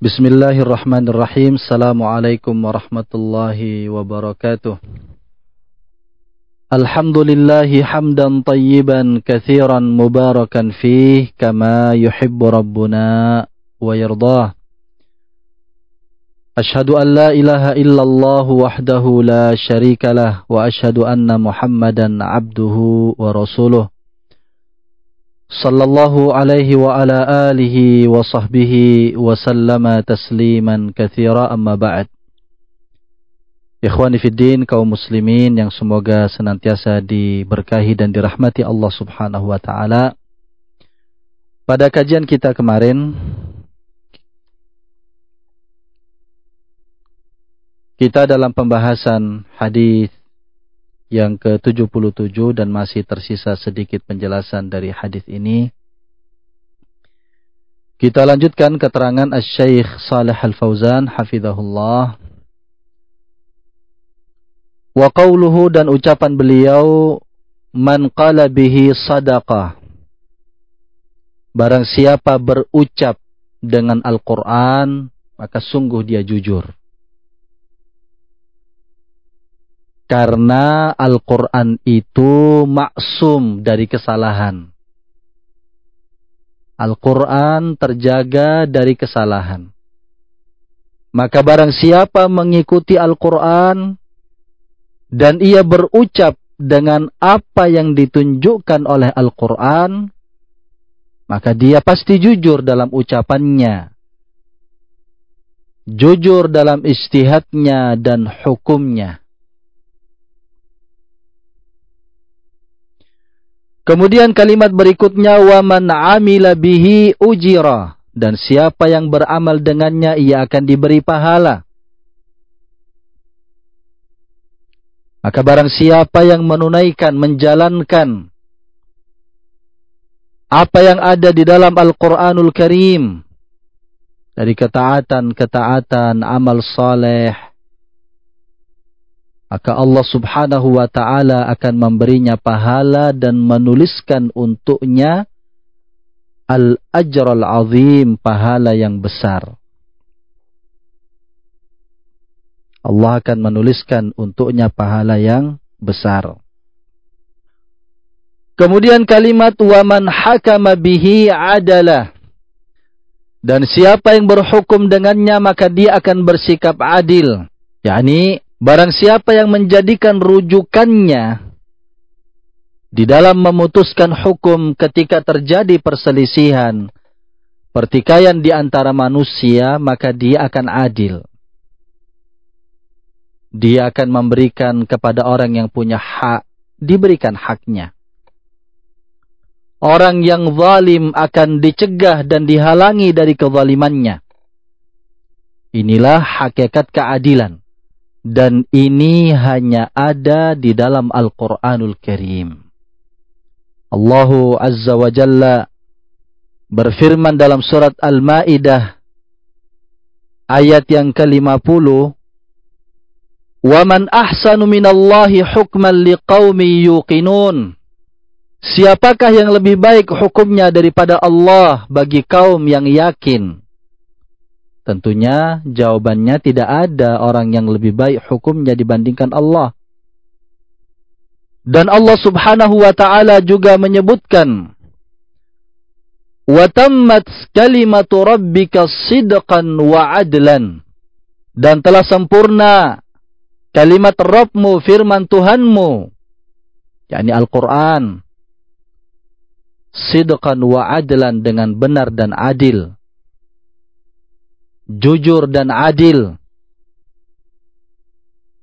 Bismillahirrahmanirrahim. Assalamualaikum warahmatullahi wabarakatuh. Alhamdulillahi hamdan tayyiban kathiran mubarakan fih kama yuhibbu rabbuna wa yardah. Ashhadu an la ilaha illallah wahdahu la sharika lah wa ashhadu anna Muhammadan abduhu wa rasuluh. صلى الله عليه وعلى آله وصحبه وسلم تسليما كثيرا أما بعد Ikhwani Fiddin, kaum muslimin yang semoga senantiasa diberkahi dan dirahmati Allah subhanahu wa ta'ala. Pada kajian kita kemarin, Kita dalam pembahasan hadis yang ke-77 dan masih tersisa sedikit penjelasan dari hadis ini. Kita lanjutkan keterangan Asy-Syaikh Shalih Al-Fauzan hafizahullah. Wa qawluhu dan ucapan beliau man qala bihi sadaqah. Barang siapa berucap dengan Al-Qur'an maka sungguh dia jujur. Karena Al-Quran itu maksum dari kesalahan. Al-Quran terjaga dari kesalahan. Maka barang siapa mengikuti Al-Quran dan ia berucap dengan apa yang ditunjukkan oleh Al-Quran, maka dia pasti jujur dalam ucapannya. Jujur dalam istihadnya dan hukumnya. Kemudian kalimat berikutnya wa man amila bihi ujira dan siapa yang beramal dengannya ia akan diberi pahala. Maka barang siapa yang menunaikan, menjalankan apa yang ada di dalam Al-Quranul Karim dari ketaatan-ketaatan, amal saleh, maka Allah subhanahu wa ta'ala akan memberinya pahala dan menuliskan untuknya al-ajral azim, pahala yang besar. Allah akan menuliskan untuknya pahala yang besar. Kemudian kalimat waman hakama bihi adalah dan siapa yang berhukum dengannya maka dia akan bersikap adil. yakni Barang siapa yang menjadikan rujukannya di dalam memutuskan hukum ketika terjadi perselisihan, pertikaian di antara manusia, maka dia akan adil. Dia akan memberikan kepada orang yang punya hak, diberikan haknya. Orang yang zalim akan dicegah dan dihalangi dari kezalimannya. Inilah hakikat keadilan dan ini hanya ada di dalam Al-Qur'anul Karim. Allah Azza wa Jalla berfirman dalam surat Al-Maidah ayat yang ke-50 وَمَنْ أَحْسَنُ مِنَ اللَّهِ حُكْمًا لِقَوْمِ يُقِنُونَ Siapakah yang lebih baik hukumnya daripada Allah bagi kaum yang yakin Tentunya jawabannya tidak ada orang yang lebih baik hukumnya dibandingkan Allah. Dan Allah Subhanahu wa taala juga menyebutkan Wa tammat رَبِّكَ صِدْقًا وَعَدْلًا. Dan telah sempurna kalimat Rabbmu firman Tuhanmu yakni Al-Qur'an sidqan wa adlan dengan benar dan adil jujur dan adil.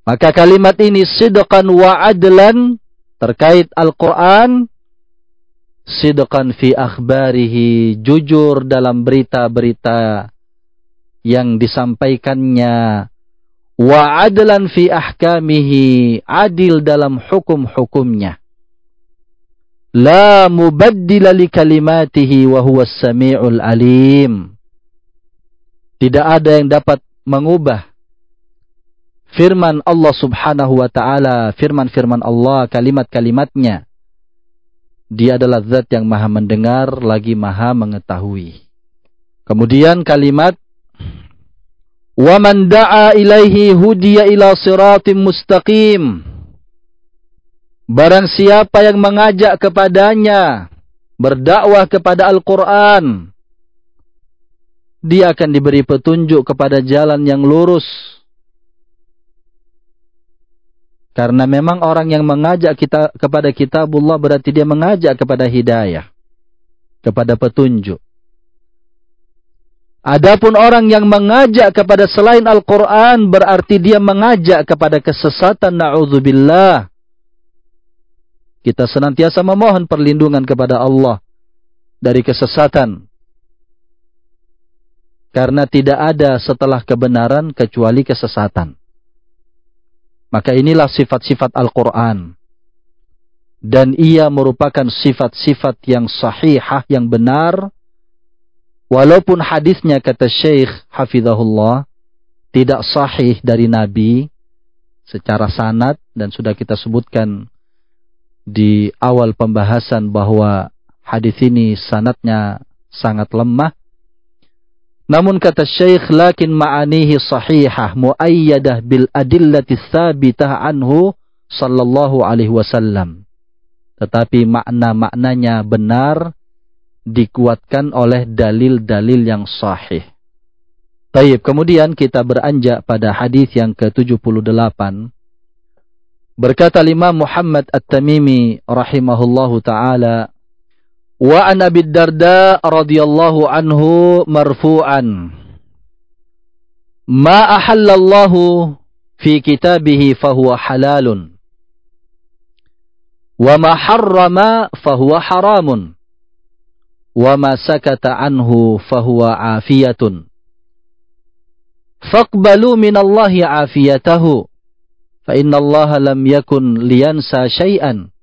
Maka kalimat ini sidqan wa adlan terkait Al-Quran. Sidqan fi akhbarihi. Jujur dalam berita-berita yang disampaikannya. Wa adlan fi ahkamihi. Adil dalam hukum-hukumnya. La mubaddila li kalimatihi wa huwa sami'ul alim tidak ada yang dapat mengubah firman Allah subhanahu wa ta'ala, firman-firman Allah, kalimat-kalimatnya. Dia adalah zat yang maha mendengar, lagi maha mengetahui. Kemudian kalimat man da'a ilaihi hudiya siratim. Barang siapa yang mengajak kepadanya berdakwah kepada Al-Quran, dia akan diberi petunjuk kepada jalan yang lurus. Karena memang orang yang mengajak kita kepada kitabullah berarti dia mengajak kepada hidayah. Kepada petunjuk. Adapun orang yang mengajak kepada selain Al-Quran berarti dia mengajak kepada kesesatan na'udzubillah. Kita senantiasa memohon perlindungan kepada Allah dari kesesatan. Karena tidak ada setelah kebenaran kecuali kesesatan. Maka inilah sifat-sifat Al-Quran. Dan ia merupakan sifat-sifat yang sahihah, yang benar. Walaupun hadisnya kata Syekh Hafizahullah, tidak sahih dari Nabi secara sanad dan sudah kita sebutkan di awal pembahasan bahwa hadis ini sanatnya sangat lemah namun kata Syekh lakin ma'anihi sahihah muayyadah bil adillati tsabitah anhu sallallahu alaihi wasallam. Tetapi makna-maknanya benar dikuatkan oleh dalil-dalil yang sahih. Taib, kemudian kita beranjak pada hadis yang ke-78. Berkata Imam Muhammad At-Tamimi rahimahullahu taala Wa an Abi Darda radhiyallahu anhu marfu'an. Ma ahallallahu fi kitabihi fahuwa halalun. Wa ma harrama fahuwa haramun. Wa ma sakata anhu fahuwa afiyatun. Faqbalu min Allahi afiyatahu. Fa inna Allah lam yakun liyansa syai'an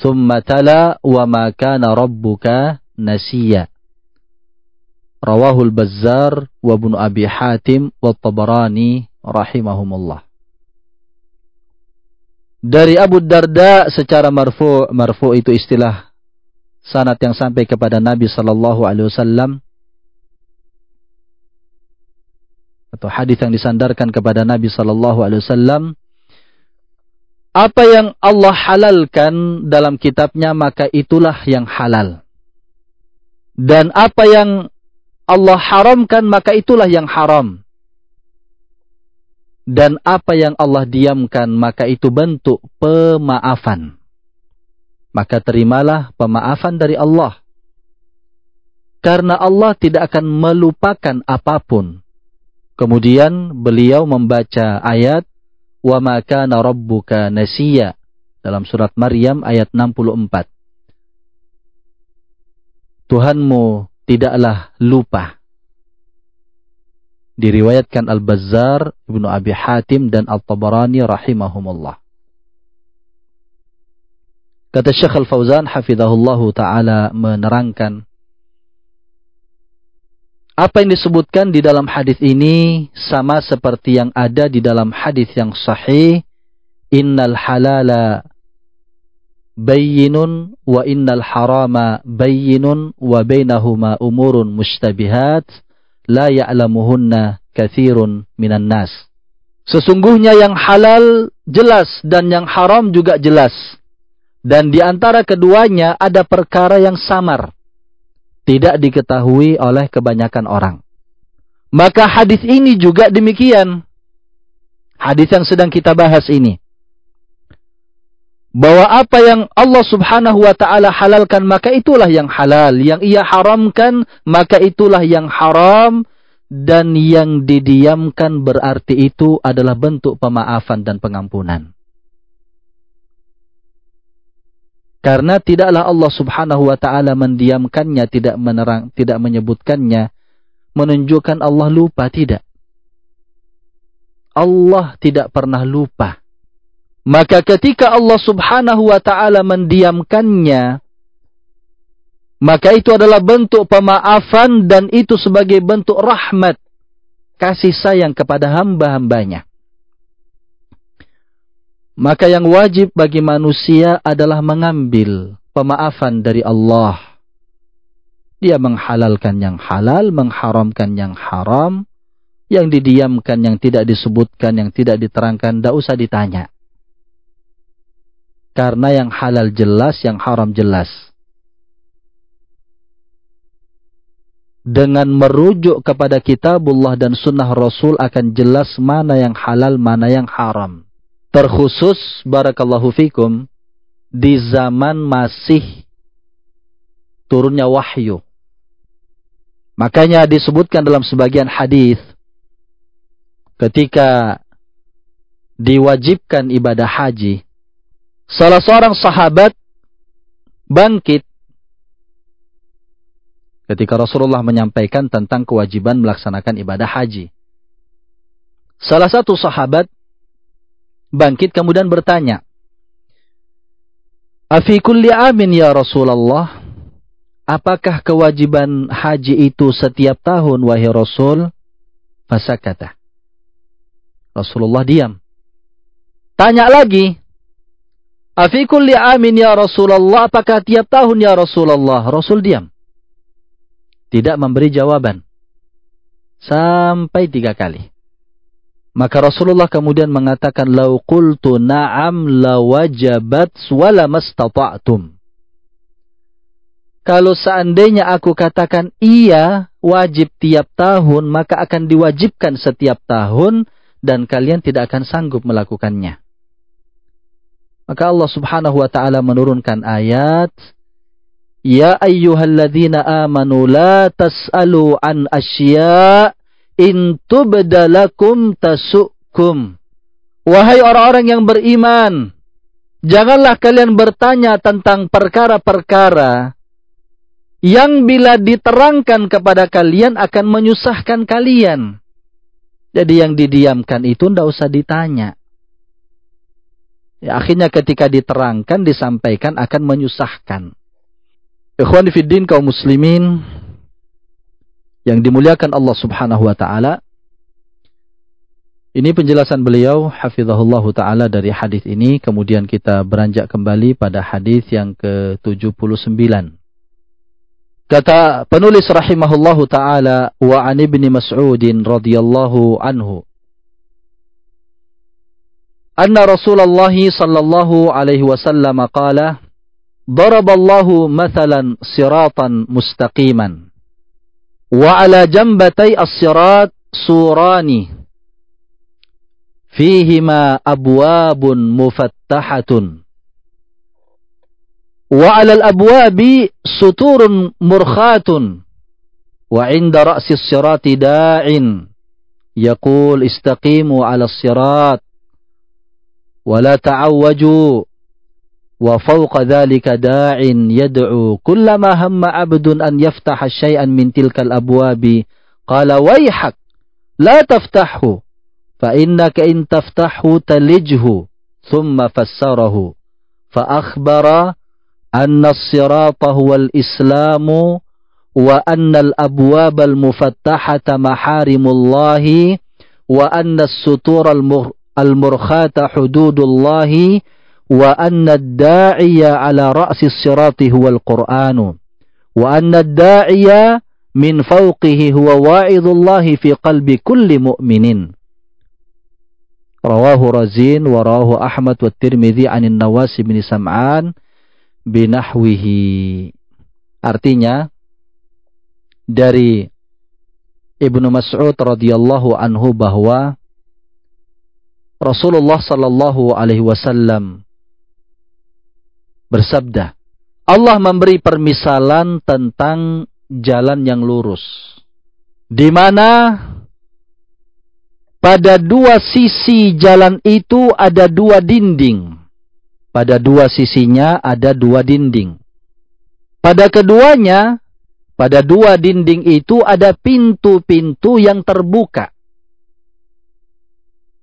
Thumma tala wa ma kana rabbuka nasiya. Rawahul Bazzar wa Ibnu Abi Hatim wa Tabarani rahimahumullah. Dari Abu Darda secara marfu marfu itu istilah sanad yang sampai kepada Nabi sallallahu alaihi wasallam atau hadis yang disandarkan kepada Nabi sallallahu alaihi wasallam apa yang Allah halalkan dalam kitabnya maka itulah yang halal. Dan apa yang Allah haramkan maka itulah yang haram. Dan apa yang Allah diamkan maka itu bentuk pemaafan. Maka terimalah pemaafan dari Allah. Karena Allah tidak akan melupakan apa pun. Kemudian beliau membaca ayat wa ma kana rabbuka nasiya dalam surat Maryam ayat 64. Tuhanmu tidaklah lupa. Diriwayatkan Al-Bazzar, Ibnu Abi Hatim dan Al-Tabarani rahimahumullah. Kata Syekh Al-Fauzan hafizahullahu taala menerangkan apa yang disebutkan di dalam hadis ini sama seperti yang ada di dalam hadis yang sahih. Innal halala bayyinun wa innal harama bayyinun wa bainahuma umurun mustabihat la ya'lamuhunna kathirun minan nas. Sesungguhnya yang halal jelas dan yang haram juga jelas. Dan di antara keduanya ada perkara yang samar tidak diketahui oleh kebanyakan orang. Maka hadis ini juga demikian. Hadis yang sedang kita bahas ini. Bahwa apa yang Allah subhanahu wa ta'ala halalkan maka itulah yang halal. Yang ia haramkan maka itulah yang haram. Dan yang didiamkan berarti itu adalah bentuk pemaafan dan pengampunan. Karena tidaklah Allah subhanahu wa ta'ala mendiamkannya, tidak menerang, tidak menyebutkannya, menunjukkan Allah lupa, tidak. Allah tidak pernah lupa. Maka ketika Allah subhanahu wa ta'ala mendiamkannya, maka itu adalah bentuk pemaafan dan itu sebagai bentuk rahmat, kasih sayang kepada hamba-hambanya. Maka yang wajib bagi manusia adalah mengambil pemaafan dari Allah. Dia menghalalkan yang halal, mengharamkan yang haram. Yang didiamkan, yang tidak disebutkan, yang tidak diterangkan, tidak usah ditanya. Karena yang halal jelas, yang haram jelas. Dengan merujuk kepada kitabullah dan sunnah Rasul akan jelas mana yang halal, mana yang haram. Terkhusus, barakallahu fikum, di zaman masih turunnya wahyu. Makanya disebutkan dalam sebagian hadis ketika diwajibkan ibadah haji, salah seorang sahabat bangkit ketika Rasulullah menyampaikan tentang kewajiban melaksanakan ibadah haji. Salah satu sahabat bangkit kemudian bertanya, Afi kulli amin ya Rasulullah, apakah kewajiban haji itu setiap tahun wahai Rasul? Fasakata. Rasulullah diam. Tanya lagi. Afi kulli amin ya Rasulullah, apakah tiap tahun ya Rasulullah? Rasul diam. Tidak memberi jawaban. Sampai tiga kali. Maka Rasulullah kemudian mengatakan, Lau qultu na'am lawajabat wala mastata'tum kalau seandainya aku katakan iya, wajib tiap tahun, maka akan diwajibkan setiap tahun dan kalian tidak akan sanggup melakukannya. Maka Allah Subhanahu wa taala menurunkan ayat Ya ayyuhalladzina amanu la tas'alu an asya in tubdalakum tasukum. Wahai orang-orang yang beriman, janganlah kalian bertanya tentang perkara-perkara yang bila diterangkan kepada kalian akan menyusahkan kalian. Jadi yang didiamkan itu tidak usah ditanya. Ya, akhirnya ketika diterangkan, disampaikan akan menyusahkan. Ikhwan fiddin kaum muslimin yang dimuliakan Allah subhanahu wa ta'ala. Ini penjelasan beliau, hafizahullah ta'ala dari hadis ini. Kemudian kita beranjak kembali pada hadis yang ke-79. Kata penulis rahimahullahu taala wa an ibni Mas'ud radhiyallahu anhu anna Rasulullah sallallahu alaihi wasallam qala daraballahu mathalan siratan mustaqiman wa ala jambatay as-sirat surani fihima abwabun mufattahatun وعلى الأبواب سطور مرخات وعند رأس الصراط داع يقول استقيموا على الصراط ولا تعوجوا وفوق ذلك داع يدعو كلما هم عبد أن يفتح شيئا من تلك الأبواب. قال ويحك لا تفتحه فإنك إن تفتحه تلجه. ثم فسره فأخبر أن الصراط هو الإسلام وأن الأبواب المفتحة محارم الله وأن السطور المرخاة حدود الله وأن الداعي على رأس الصراط هو القرآن وأن الداعي من فوقه هو واعظ الله في قلب كل مؤمن رواه رزين وراه أحمد والترمذي عن النواس بن سمعان binahwihi. Artinya dari Ibnu Mas'ud radhiyallahu anhu bahwa Rasulullah sallallahu alaihi wasallam bersabda, Allah memberi permisalan tentang jalan yang lurus. Di mana pada dua sisi jalan itu ada dua dinding. Pada dua sisinya ada dua dinding. Pada keduanya, pada dua dinding itu ada pintu-pintu yang terbuka.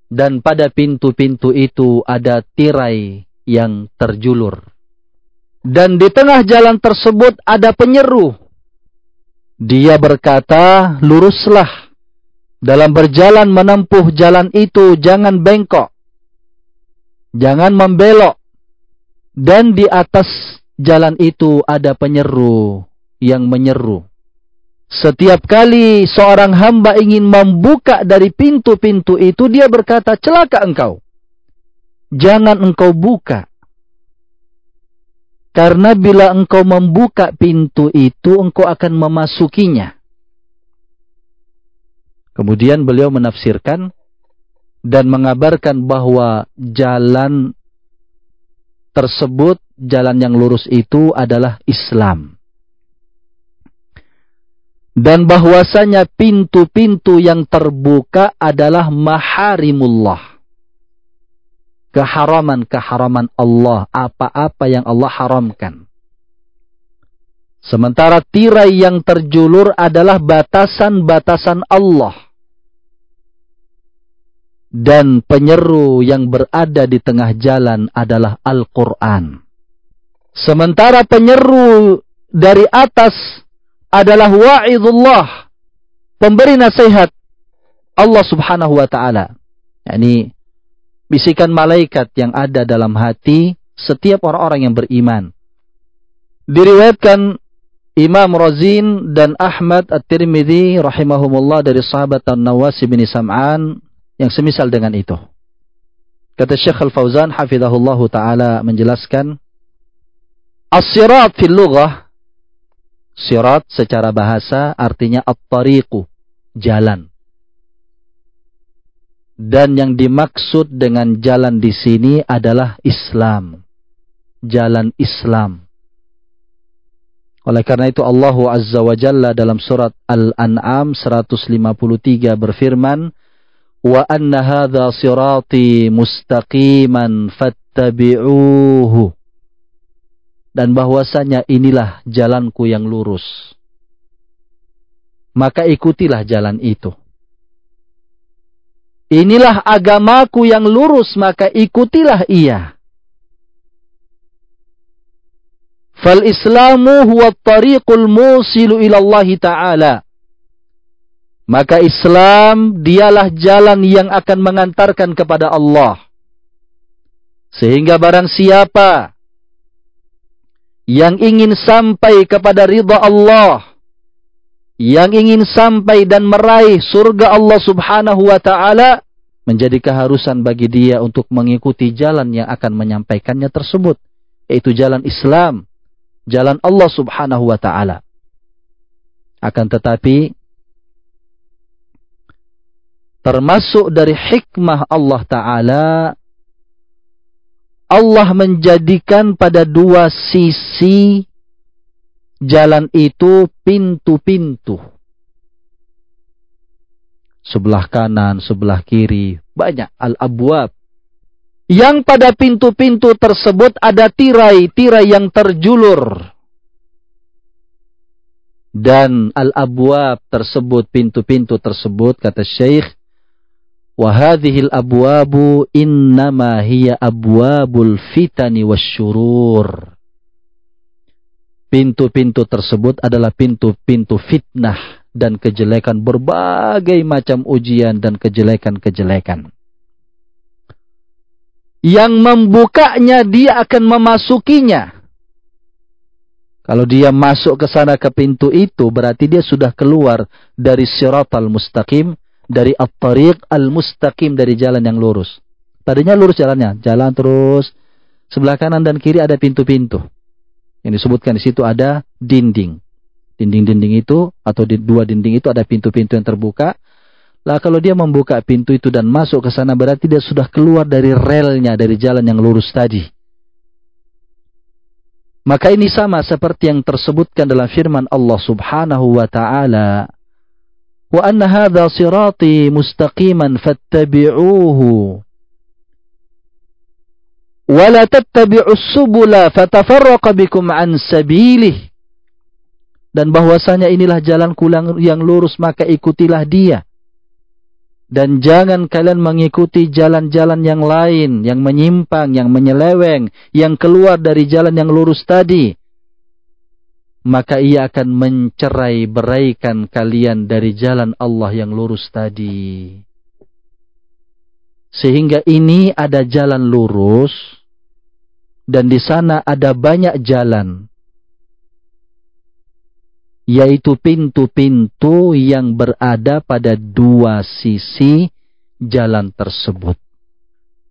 Dan pada pintu-pintu itu ada tirai yang terjulur. Dan di tengah jalan tersebut ada penyeru. Dia berkata, luruslah. Dalam berjalan menempuh jalan itu jangan bengkok. Jangan membelok. Dan di atas jalan itu ada penyeru yang menyeru. Setiap kali seorang hamba ingin membuka dari pintu-pintu itu, dia berkata, celaka engkau. Jangan engkau buka. Karena bila engkau membuka pintu itu, engkau akan memasukinya. Kemudian beliau menafsirkan dan mengabarkan bahwa jalan tersebut, jalan yang lurus itu adalah Islam dan bahwasanya pintu-pintu yang terbuka adalah maharimullah. Keharaman-keharaman Allah, apa-apa yang Allah haramkan. Sementara tirai yang terjulur adalah batasan-batasan Allah. Dan penyeru yang berada di tengah jalan adalah Al-Quran. Sementara penyeru dari atas adalah wa'idullah, pemberi nasihat Allah Subhanahu wa taala. Yani bisikan malaikat yang ada dalam hati setiap orang-orang yang beriman. Diriwayatkan Imam Razin dan Ahmad At-Tirmidzi rahimahumullah dari sahabat An-Nawas bin Sam'an yang semisal dengan itu. Kata Syekh Al-Fauzan hafizahullahu taala menjelaskan As-sirat fil lughah Sirat secara bahasa artinya at-tariqu, jalan. Dan yang dimaksud dengan jalan di sini adalah Islam. Jalan Islam. Oleh karena itu Allah Azza wa Jalla dalam surat Al-An'am 153 berfirman, "Wa anna hadha sirati mustaqiman fattabi'uhu." dan bahwasanya inilah jalanku yang lurus. Maka ikutilah jalan itu. Inilah agamaku yang lurus, maka ikutilah ia. Fal Islamu huwa tariqul musilu ila Allah Ta'ala. Maka Islam dialah jalan yang akan mengantarkan kepada Allah. Sehingga barang siapa yang ingin sampai kepada ridha Allah, yang ingin sampai dan meraih surga Allah Subhanahu wa taala, menjadi keharusan bagi dia untuk mengikuti jalan yang akan menyampaikannya tersebut, yaitu jalan Islam, jalan Allah Subhanahu wa taala. Akan tetapi termasuk dari hikmah Allah taala Allah menjadikan pada dua sisi jalan itu pintu-pintu. Sebelah kanan, sebelah kiri, banyak al-abwab. Yang pada pintu-pintu tersebut ada tirai-tirai yang terjulur. Dan al-abwab tersebut, pintu-pintu tersebut, kata Syekh, Wahadihil abwabu innama hiya abwabul fitani wasyurur. Pintu-pintu tersebut adalah pintu-pintu fitnah dan kejelekan berbagai macam ujian dan kejelekan-kejelekan. Yang membukanya dia akan memasukinya. Kalau dia masuk ke sana ke pintu itu berarti dia sudah keluar dari siratal mustaqim dari at-tariq al-mustaqim dari jalan yang lurus. Tadinya lurus jalannya, jalan terus. Sebelah kanan dan kiri ada pintu-pintu. Yang disebutkan di situ ada dinding. Dinding-dinding itu atau di dua dinding itu ada pintu-pintu yang terbuka. Lah kalau dia membuka pintu itu dan masuk ke sana berarti dia sudah keluar dari relnya dari jalan yang lurus tadi. Maka ini sama seperti yang tersebutkan dalam firman Allah Subhanahu wa taala. Wa anna hadha sirati mustaqiman fattabi'uhu ولا تتبعوا السبل فتفرق بكم عن سبيله dan bahwasanya inilah jalanku yang lurus maka ikutilah dia dan jangan kalian mengikuti jalan-jalan yang lain yang menyimpang yang menyeleweng yang keluar dari jalan yang lurus tadi maka ia akan mencerai beraikan kalian dari jalan Allah yang lurus tadi. Sehingga ini ada jalan lurus dan di sana ada banyak jalan. yaitu pintu-pintu yang berada pada dua sisi jalan tersebut.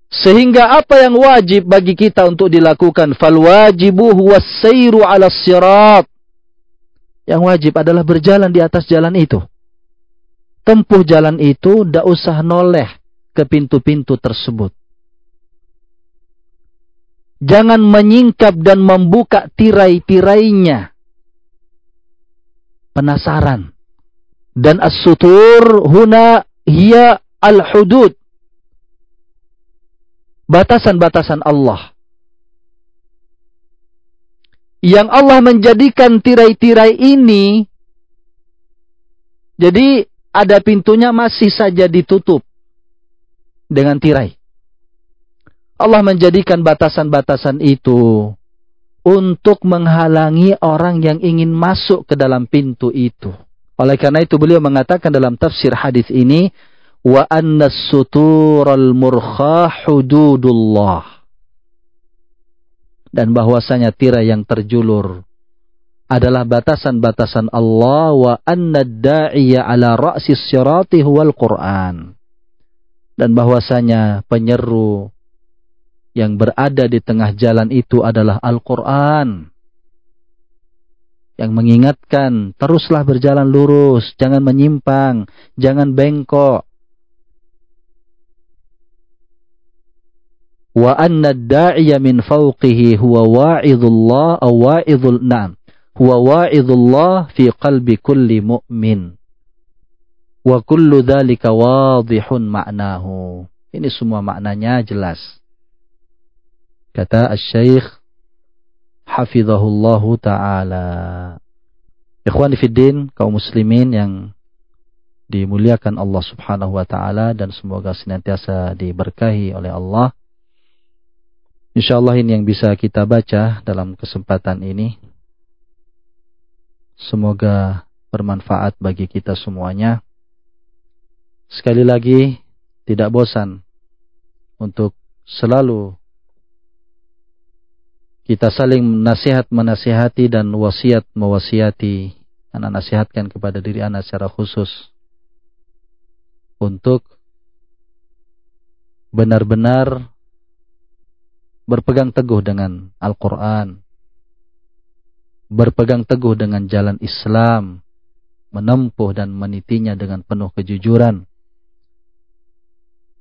Sehingga apa yang wajib bagi kita untuk dilakukan? Fal wajibu huwa sayru ala sirat. Yang wajib adalah berjalan di atas jalan itu. Tempuh jalan itu, tidak usah noleh ke pintu-pintu tersebut. Jangan menyingkap dan membuka tirai-tirainya penasaran. Dan as-sutur huna hiya al-hudud. Batasan-batasan Allah. Yang Allah menjadikan tirai-tirai ini jadi ada pintunya masih saja ditutup dengan tirai. Allah menjadikan batasan-batasan itu untuk menghalangi orang yang ingin masuk ke dalam pintu itu. Oleh karena itu beliau mengatakan dalam tafsir hadis ini wa anna sutural murkha hududullah dan bahwasanya tirai yang terjulur adalah batasan-batasan Allah wa anna da'iya ala ra'si sirati huwal Qur'an dan bahwasanya penyeru yang berada di tengah jalan itu adalah Al-Quran. Yang mengingatkan, teruslah berjalan lurus, jangan menyimpang, jangan bengkok. Wa anna da'iya min fawqihi huwa wa'idullah aw wa'idul na'am. Huwa wa'idullah fi qalbi kulli mu'min. Wa kullu dhalika wadihun ma'nahu. Ini semua maknanya jelas. Kata Syekh Hafizahullahu Ta'ala. Ikhwan Fiddin, kaum muslimin yang dimuliakan Allah Subhanahu wa taala dan semoga senantiasa diberkahi oleh Allah. Insyaallah ini yang bisa kita baca dalam kesempatan ini. Semoga bermanfaat bagi kita semuanya. Sekali lagi tidak bosan untuk selalu kita saling nasihat menasihati dan wasiat mewasiati anak nasihatkan kepada diri anak secara khusus untuk benar-benar berpegang teguh dengan Al-Quran, berpegang teguh dengan jalan Islam, menempuh dan menitinya dengan penuh kejujuran,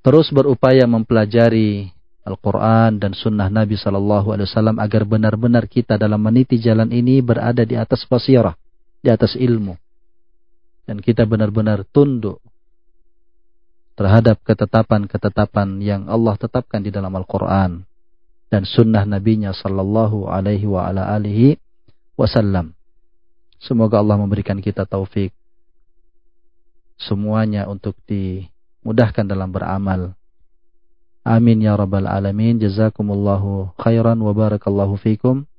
terus berupaya mempelajari Al-Quran dan Sunnah Nabi Sallallahu Alaihi Wasallam agar benar-benar kita dalam meniti jalan ini berada di atas basirah, di atas ilmu, dan kita benar-benar tunduk terhadap ketetapan-ketetapan yang Allah tetapkan di dalam Al-Quran dan Sunnah Nabi-Nya Sallallahu Alaihi wa ala alihi Wasallam. Semoga Allah memberikan kita taufik semuanya untuk dimudahkan dalam beramal Amin ya rabbal alamin. Jazakumullahu khairan wa barakallahu fikum.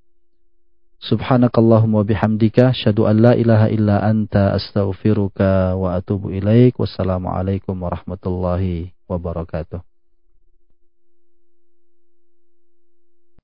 Subhanakallahumma bihamdika syadu an la ilaha illa anta astaghfiruka wa atubu ilaik. Wassalamualaikum warahmatullahi wabarakatuh.